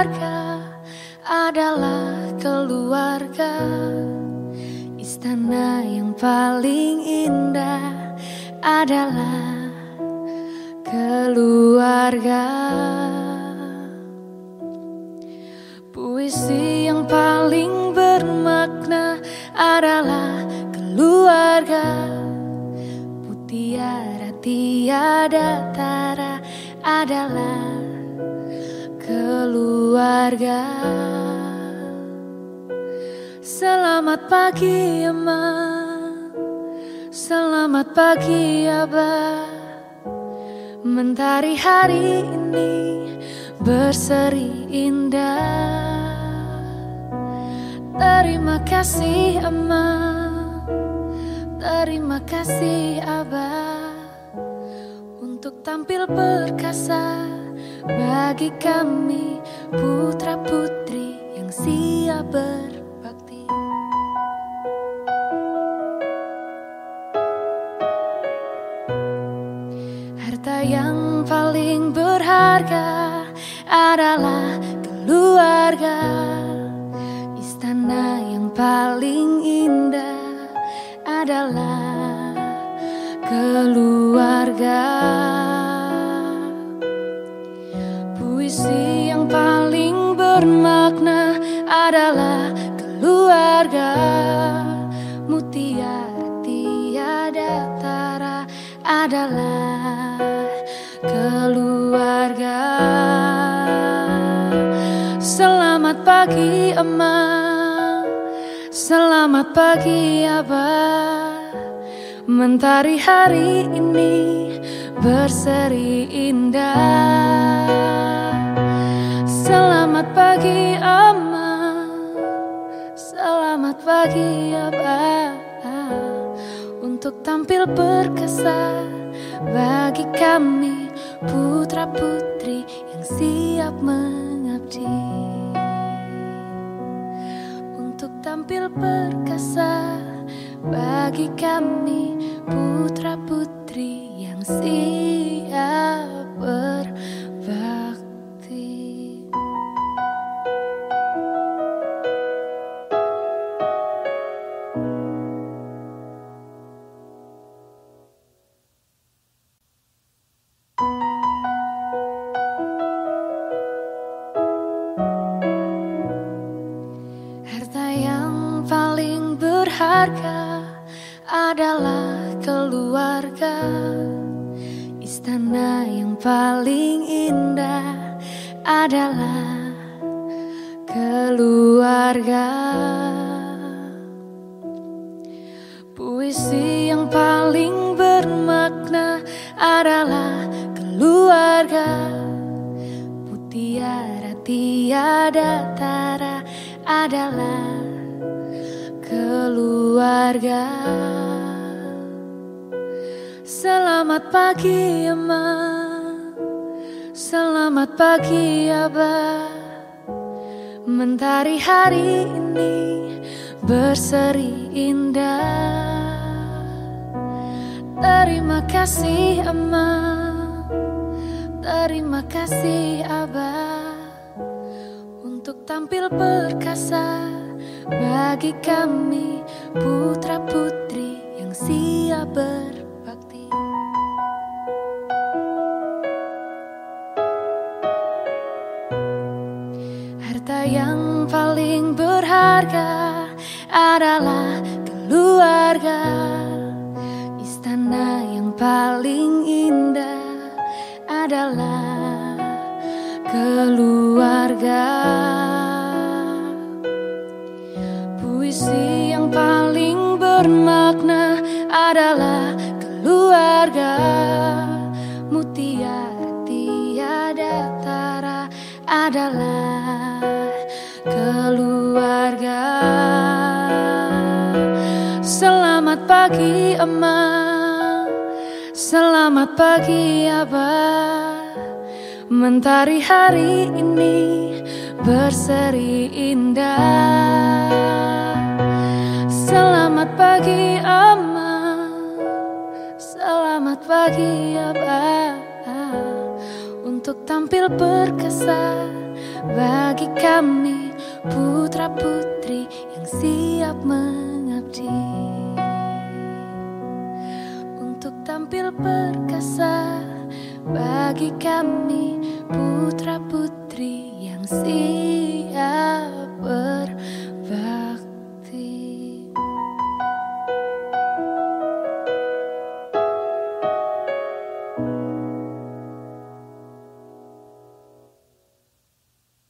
keluarga adalah keluarga. Istana yang paling indah adalah keluarga. Puisi yang paling bermakna adalah keluarga. Putih tiada tara adalah keluarga. Selamat pagi Emma. Selamat pagi Abah. Mentari hari ini berseri indah. Terima kasih Emma. Terima kasih Abah. Untuk tampil perkasa Bagi kami putra putri yang siap ber Harta yang paling berharga adalah keluarga. Istana yang paling indah adalah keluarga. Puisi bermakna adalah keluarga. Mutiara tiada tara adalah keluarga. Selamat pagi emak Selamat pagi abah. Mentari hari ini berseri indah Abah Untuk tampil berkesan bagi kami putra putri yang siap mengabdi. Untuk tampil perkasa bagi kami putra putri yang siap adalah keluarga. Istana yang paling indah adalah keluarga. Puisi yang paling bermakna adalah keluarga. Mutiara tiada tara adalah keluarga. Selamat pagi Emma. Selamat pagi Abah. Mentari hari ini berseri indah. Terima kasih Emma. Terima kasih Abah. Untuk tampil perkasa Bagi kami putra putri yang siap berbakti yang paling berharga adalah keluarga. Istana yang paling indah adalah keluarga. Puisi yang paling bermakna adalah keluarga. Mutiara tiada tara adalah pagi emak Selamat pagi abah. Mentari hari ini berseri indah. Selamat pagi Ama Selamat pagi Abah. Untuk tampil berkesan Bagi kami putra putri yang siap mengabdi tampil perkasa bagi kami putra putri yang sih